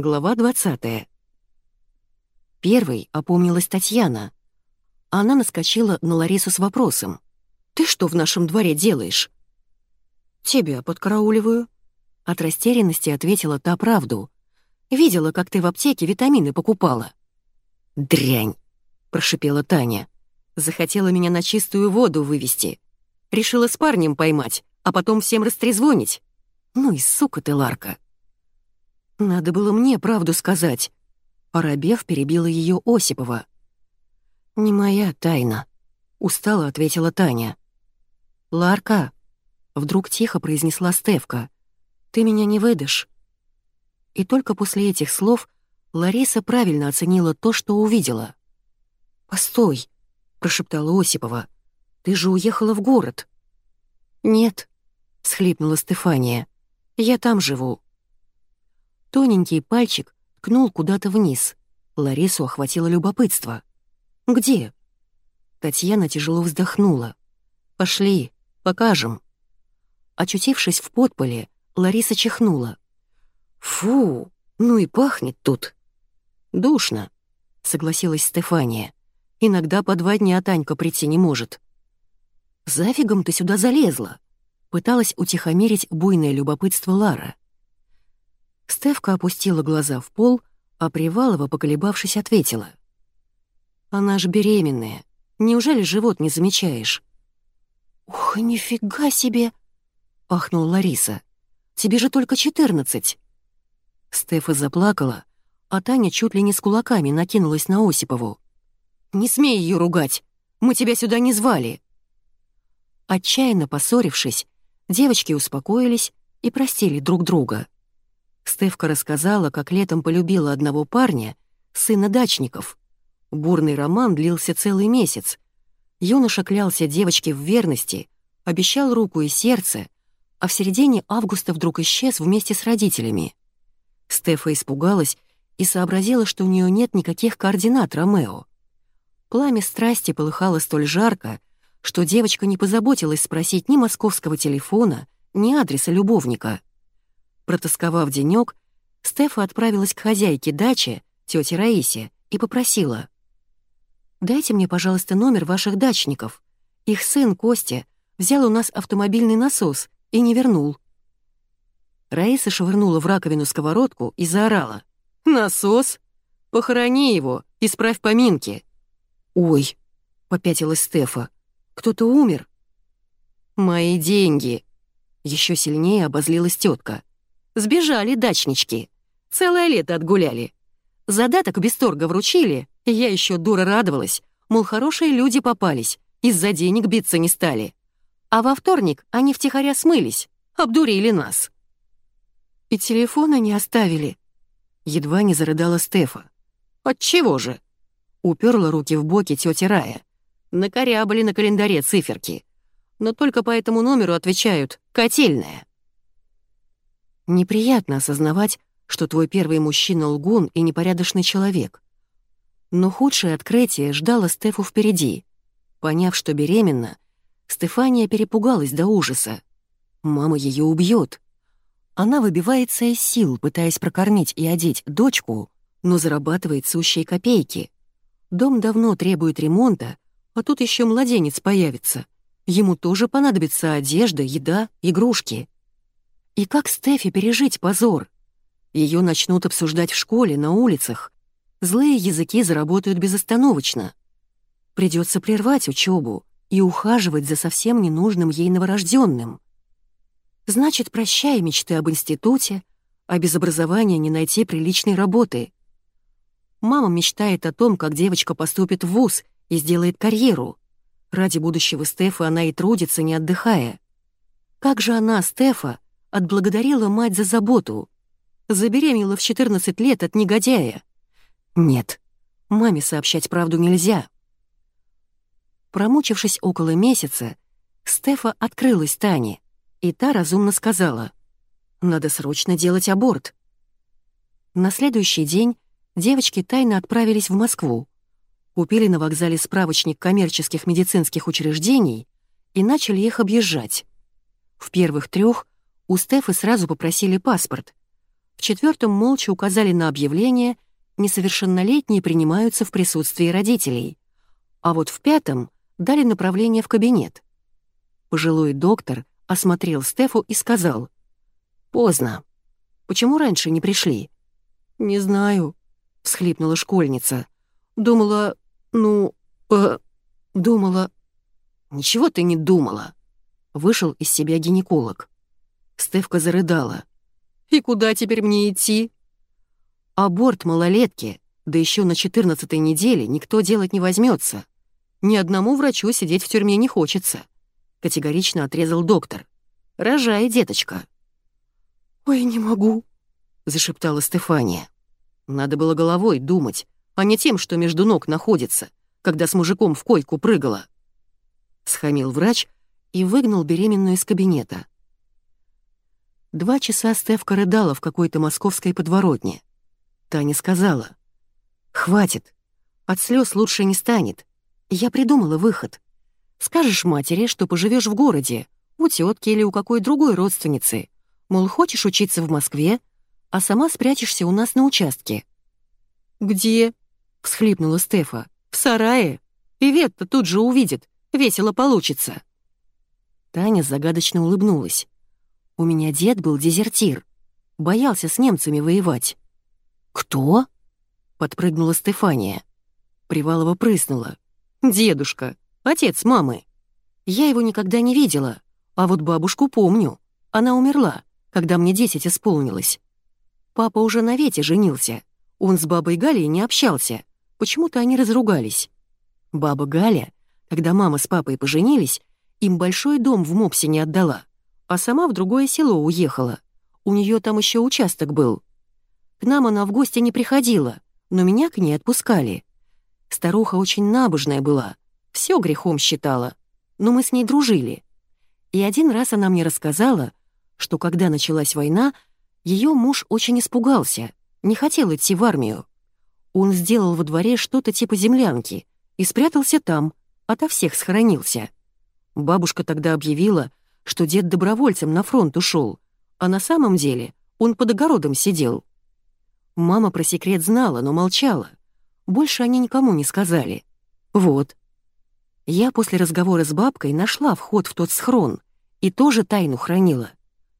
Глава 20. Первой опомнилась Татьяна. Она наскочила на Ларису с вопросом. «Ты что в нашем дворе делаешь?» «Тебя подкарауливаю», — от растерянности ответила та правду. «Видела, как ты в аптеке витамины покупала». «Дрянь», — прошипела Таня. «Захотела меня на чистую воду вывести. Решила с парнем поймать, а потом всем растрезвонить. Ну и сука ты, Ларка». «Надо было мне правду сказать». Оробев перебила ее Осипова. «Не моя тайна», — устало ответила Таня. «Ларка», — вдруг тихо произнесла Стевка, — «ты меня не выдашь». И только после этих слов Лариса правильно оценила то, что увидела. «Постой», — прошептала Осипова, — «ты же уехала в город». «Нет», — схлипнула Стефания, — «я там живу». Тоненький пальчик ткнул куда-то вниз. Ларису охватило любопытство. «Где?» Татьяна тяжело вздохнула. «Пошли, покажем». Очутившись в подполе, Лариса чихнула. «Фу, ну и пахнет тут». «Душно», — согласилась Стефания. «Иногда по два дня Танька прийти не может». «Зафигом ты сюда залезла?» Пыталась утихомирить буйное любопытство Лара. Стевка опустила глаза в пол, а Привалова, поколебавшись, ответила. «Она ж беременная. Неужели живот не замечаешь?» «Ух, нифига себе!» — ахнула Лариса. «Тебе же только четырнадцать!» Стефа заплакала, а Таня чуть ли не с кулаками накинулась на Осипову. «Не смей ее ругать! Мы тебя сюда не звали!» Отчаянно поссорившись, девочки успокоились и простили друг друга. Стевка рассказала, как летом полюбила одного парня, сына дачников. Бурный роман длился целый месяц. Юноша клялся девочке в верности, обещал руку и сердце, а в середине августа вдруг исчез вместе с родителями. Стефа испугалась и сообразила, что у нее нет никаких координат Ромео. Пламя страсти полыхало столь жарко, что девочка не позаботилась спросить ни московского телефона, ни адреса любовника. Протасковав денёк, Стефа отправилась к хозяйке дачи, тете Раисе, и попросила. «Дайте мне, пожалуйста, номер ваших дачников. Их сын, Костя, взял у нас автомобильный насос и не вернул». Раиса швырнула в раковину сковородку и заорала. «Насос? Похорони его, исправь поминки». «Ой», — попятилась Стефа, — «кто-то умер». «Мои деньги», — еще сильнее обозлилась тетка. Сбежали дачнички. Целое лето отгуляли. Задаток без торга вручили, я еще дура радовалась, мол, хорошие люди попались, из-за денег биться не стали. А во вторник они втихаря смылись, обдурили нас. И телефона не оставили. Едва не зарыдала Стефа. Отчего же? Уперла руки в боки тетя Рая. Накорябали на календаре циферки. Но только по этому номеру отвечают «котельная». Неприятно осознавать, что твой первый мужчина — лгун и непорядочный человек. Но худшее открытие ждало Стефу впереди. Поняв, что беременна, Стефания перепугалась до ужаса. Мама ее убьет. Она выбивается из сил, пытаясь прокормить и одеть дочку, но зарабатывает сущие копейки. Дом давно требует ремонта, а тут еще младенец появится. Ему тоже понадобится одежда, еда, игрушки. И как Стефи пережить позор? Ее начнут обсуждать в школе, на улицах. Злые языки заработают безостановочно. Придется прервать учебу и ухаживать за совсем ненужным ей новорожденным. Значит, прощай мечты об институте, а без образования не найти приличной работы. Мама мечтает о том, как девочка поступит в вуз и сделает карьеру. Ради будущего Стефа она и трудится, не отдыхая. Как же она, Стефа, отблагодарила мать за заботу. Забеременела в 14 лет от негодяя. Нет, маме сообщать правду нельзя. Промучившись около месяца, Стефа открылась Тане, и та разумно сказала, «Надо срочно делать аборт». На следующий день девочки тайно отправились в Москву, купили на вокзале справочник коммерческих медицинских учреждений и начали их объезжать. В первых трех у Стефы сразу попросили паспорт. В четвертом молча указали на объявление «Несовершеннолетние принимаются в присутствии родителей». А вот в пятом дали направление в кабинет. Пожилой доктор осмотрел Стефу и сказал «Поздно. Почему раньше не пришли?» «Не знаю», — всхлипнула школьница. «Думала, ну, э, думала...» «Ничего ты не думала», — вышел из себя гинеколог. Стевка зарыдала. «И куда теперь мне идти?» «Аборт малолетки, да еще на четырнадцатой неделе никто делать не возьмется. Ни одному врачу сидеть в тюрьме не хочется», — категорично отрезал доктор. «Рожай, деточка». «Ой, не могу», — зашептала Стефания. Надо было головой думать, а не тем, что между ног находится, когда с мужиком в койку прыгала. Схамил врач и выгнал беременную из кабинета. Два часа Стевка рыдала в какой-то московской подворотне. Таня сказала, «Хватит, от слез лучше не станет. Я придумала выход. Скажешь матери, что поживешь в городе, у тетки или у какой другой родственницы. Мол, хочешь учиться в Москве, а сама спрячешься у нас на участке». «Где?» — всхлипнула Стефа. «В сарае. Ивет-то тут же увидит. Весело получится». Таня загадочно улыбнулась. «У меня дед был дезертир. Боялся с немцами воевать». «Кто?» — подпрыгнула Стефания. Привалова прыснула. «Дедушка, отец мамы. Я его никогда не видела, а вот бабушку помню. Она умерла, когда мне десять исполнилось. Папа уже на Вете женился. Он с бабой Галей не общался. Почему-то они разругались. Баба Галя, когда мама с папой поженились, им большой дом в Мопсе не отдала, а сама в другое село уехала. У нее там еще участок был. К нам она в гости не приходила, но меня к ней отпускали. Старуха очень набожная была, все грехом считала, но мы с ней дружили. И один раз она мне рассказала, что когда началась война, ее муж очень испугался, не хотел идти в армию. Он сделал во дворе что-то типа землянки и спрятался там, ото всех схоронился. Бабушка тогда объявила, что дед добровольцем на фронт ушел, а на самом деле он под огородом сидел. Мама про секрет знала, но молчала. Больше они никому не сказали. Вот. Я после разговора с бабкой нашла вход в тот схрон и тоже тайну хранила.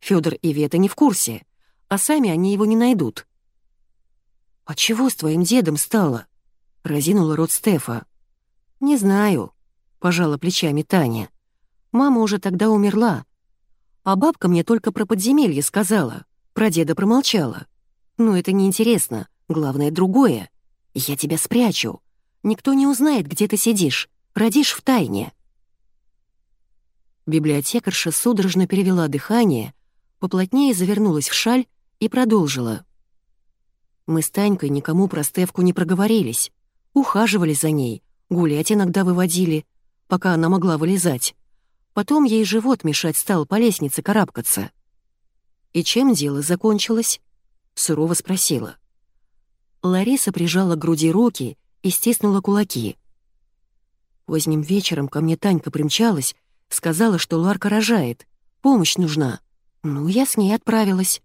Федор и Вета не в курсе — а сами они его не найдут. «А чего с твоим дедом стало?» — разинула рот Стефа. «Не знаю», — пожала плечами Таня. «Мама уже тогда умерла. А бабка мне только про подземелье сказала, про деда промолчала. Но это неинтересно, главное другое. Я тебя спрячу. Никто не узнает, где ты сидишь. Родишь в тайне». Библиотекарша судорожно перевела дыхание, поплотнее завернулась в шаль и продолжила. Мы с Танькой никому про Стевку не проговорились, ухаживали за ней, гулять иногда выводили, пока она могла вылезать. Потом ей живот мешать стал по лестнице карабкаться. «И чем дело закончилось?» — сурово спросила. Лариса прижала к груди руки и стиснула кулаки. Поздним вечером ко мне Танька примчалась, сказала, что Ларка рожает, помощь нужна. Ну, я с ней отправилась.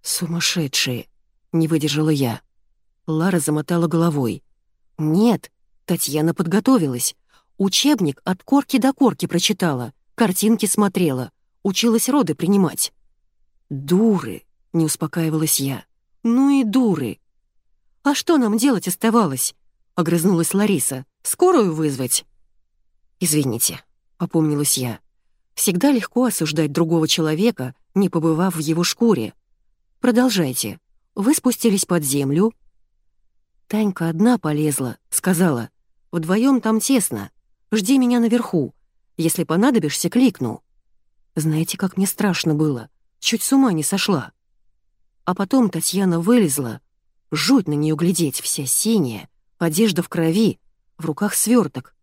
«Сумасшедшие!» — не выдержала я. Лара замотала головой. «Нет, Татьяна подготовилась. Учебник от корки до корки прочитала, картинки смотрела, училась роды принимать». «Дуры!» — не успокаивалась я. «Ну и дуры!» «А что нам делать оставалось?» — огрызнулась Лариса. «Скорую вызвать?» «Извините», — опомнилась я. «Всегда легко осуждать другого человека, не побывав в его шкуре. Продолжайте. Вы спустились под землю?» Танька одна полезла, сказала. «Вдвоем там тесно. Жди меня наверху. Если понадобишься, кликну». Знаете, как мне страшно было. Чуть с ума не сошла. А потом Татьяна вылезла. Жуть на нее глядеть, вся синяя, одежда в крови, в руках сверток.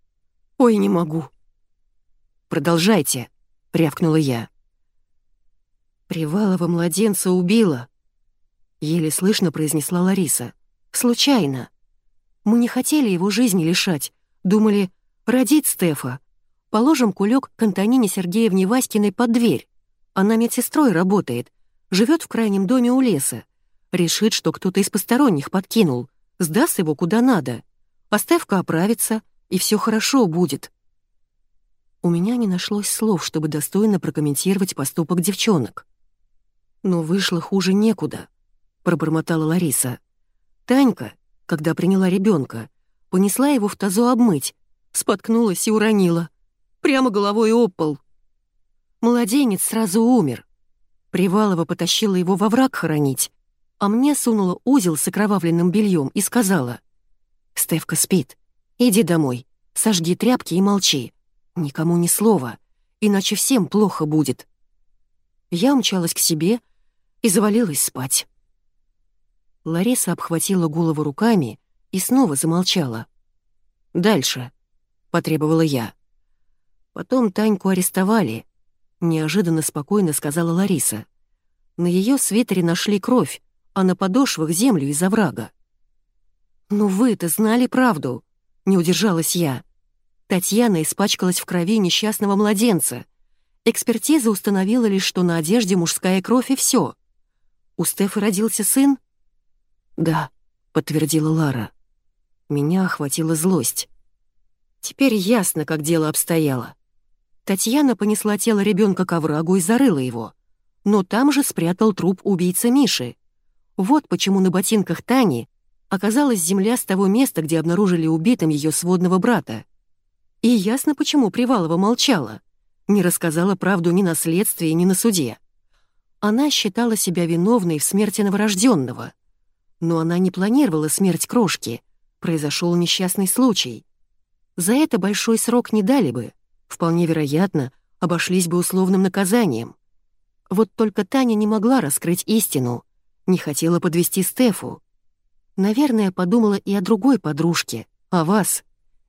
«Ой, не могу». «Продолжайте», — рявкнула я. «Привалова младенца убила», Еле слышно произнесла Лариса. «Случайно. Мы не хотели его жизни лишать. Думали, родить Стефа. Положим кулек к Антонине Сергеевне Васькиной под дверь. Она медсестрой работает. Живет в крайнем доме у леса. Решит, что кто-то из посторонних подкинул. Сдаст его куда надо. Поставка оправится, и все хорошо будет. У меня не нашлось слов, чтобы достойно прокомментировать поступок девчонок. Но вышло хуже некуда, пробормотала Лариса. Танька, когда приняла ребенка, понесла его в тазу обмыть, споткнулась и уронила. Прямо головой об пол. Младенец сразу умер. Привалова потащила его во враг хоронить, а мне сунула узел с окровавленным бельем и сказала, «Стевка спит. Иди домой, сожги тряпки и молчи. Никому ни слова, иначе всем плохо будет». Я умчалась к себе и завалилась спать. Лариса обхватила голову руками и снова замолчала. «Дальше», — потребовала я. Потом Таньку арестовали, неожиданно спокойно сказала Лариса. На ее свитере нашли кровь, а на подошвах землю из оврага. «Ну вы-то знали правду», — не удержалась я. Татьяна испачкалась в крови несчастного младенца. Экспертиза установила лишь, что на одежде мужская кровь и все. У Стефы родился сын? «Да», — подтвердила Лара. Меня охватила злость. Теперь ясно, как дело обстояло. Татьяна понесла тело ребенка к оврагу и зарыла его. Но там же спрятал труп убийца Миши. Вот почему на ботинках Тани оказалась земля с того места, где обнаружили убитым ее сводного брата. И ясно, почему Привалова молчала, не рассказала правду ни на следствии, ни на суде. Она считала себя виновной в смерти новорожденного. Но она не планировала смерть крошки. Произошел несчастный случай. За это большой срок не дали бы. Вполне вероятно, обошлись бы условным наказанием. Вот только Таня не могла раскрыть истину, не хотела подвести Стефу. Наверное, подумала и о другой подружке, о вас.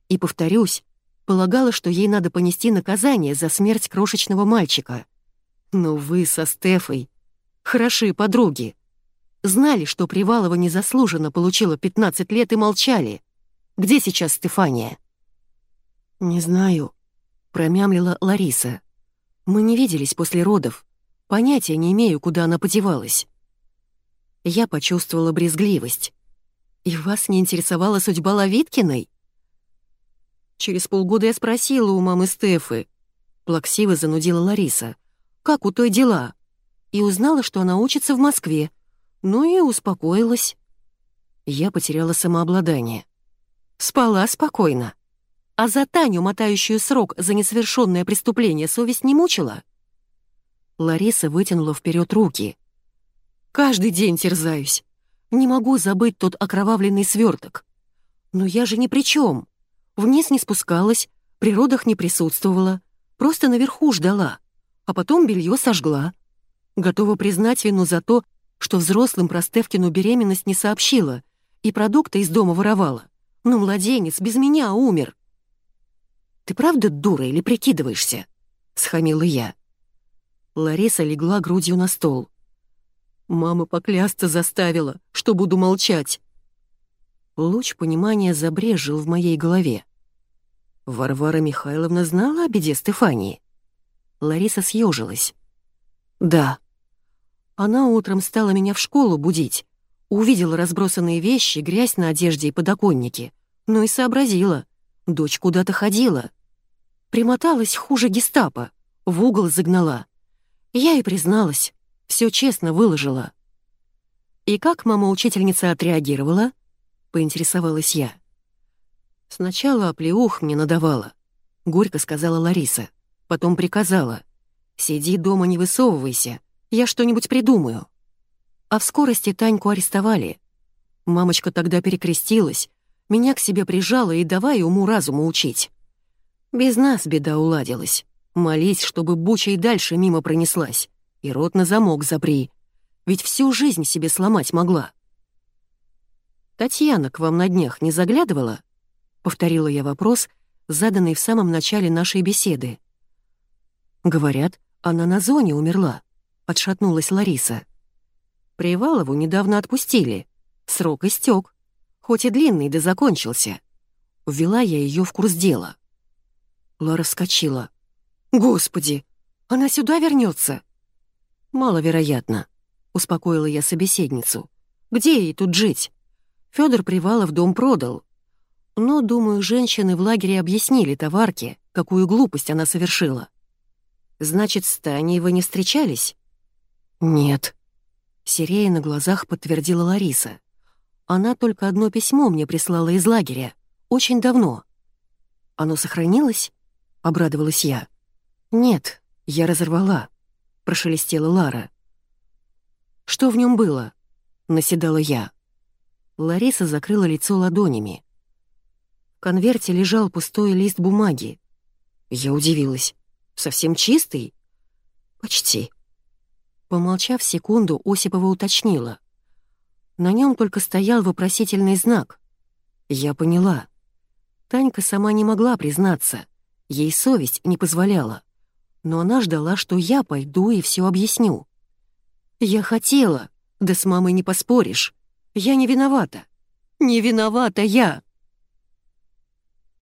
И, повторюсь, полагала, что ей надо понести наказание за смерть крошечного мальчика. Но вы со Стефой хорошие подруги. Знали, что Привалова незаслуженно получила 15 лет и молчали. Где сейчас Стефания? «Не знаю», — промямлила Лариса. «Мы не виделись после родов. Понятия не имею, куда она подевалась». Я почувствовала брезгливость. «И вас не интересовала судьба Лавиткиной?» Через полгода я спросила у мамы Стефы. Плаксиво занудила Лариса. «Как у той дела?» И узнала, что она учится в Москве. Ну и успокоилась. Я потеряла самообладание. Спала спокойно. А за Таню, мотающую срок за несовершенное преступление, совесть не мучила? Лариса вытянула вперед руки. «Каждый день терзаюсь. Не могу забыть тот окровавленный сверток. Но я же ни при чем. Вниз не спускалась, при родах не присутствовала, просто наверху ждала, а потом белье сожгла. Готова признать вину за то, что взрослым про Стевкину беременность не сообщила и продукты из дома воровала. Но младенец без меня умер. «Ты правда дура или прикидываешься?» — схамила я. Лариса легла грудью на стол. Мама поклясться заставила, что буду молчать. Луч понимания забрежил в моей голове. Варвара Михайловна знала о беде Стефании. Лариса съежилась. «Да». Она утром стала меня в школу будить. Увидела разбросанные вещи, грязь на одежде и подоконнике. Ну и сообразила. Дочь куда-то ходила. Примоталась хуже гестапо. В угол загнала. Я и призналась. Все честно выложила. И как мама-учительница отреагировала? Поинтересовалась я. Сначала оплеух мне надавала. Горько сказала Лариса. Потом приказала. Сиди дома, не высовывайся. Я что-нибудь придумаю. А в скорости Таньку арестовали. Мамочка тогда перекрестилась, меня к себе прижала и давай уму-разуму учить. Без нас беда уладилась. Молись, чтобы буча и дальше мимо пронеслась. И рот на замок запри. Ведь всю жизнь себе сломать могла. «Татьяна к вам на днях не заглядывала?» — повторила я вопрос, заданный в самом начале нашей беседы. «Говорят, она на зоне умерла», — отшатнулась Лариса. «Привалову недавно отпустили. Срок истек, хоть и длинный, да закончился. Ввела я ее в курс дела». Лара вскочила. «Господи, она сюда вернется? «Маловероятно», успокоила я собеседницу. «Где ей тут жить? Федор Привалов дом продал. Но, думаю, женщины в лагере объяснили товарке, какую глупость она совершила. Значит, с Таней вы не встречались?» «Нет», — серея на глазах подтвердила Лариса. «Она только одно письмо мне прислала из лагеря. Очень давно». «Оно сохранилось?» — обрадовалась я. «Нет, я разорвала», — прошелестела Лара. «Что в нем было?» — наседала я. Лариса закрыла лицо ладонями. В конверте лежал пустой лист бумаги. Я удивилась. «Совсем чистый?» «Почти». Помолчав секунду, Осипова уточнила. На нем только стоял вопросительный знак. Я поняла. Танька сама не могла признаться. Ей совесть не позволяла. Но она ждала, что я пойду и все объясню. «Я хотела. Да с мамой не поспоришь. Я не виновата. Не виновата я!»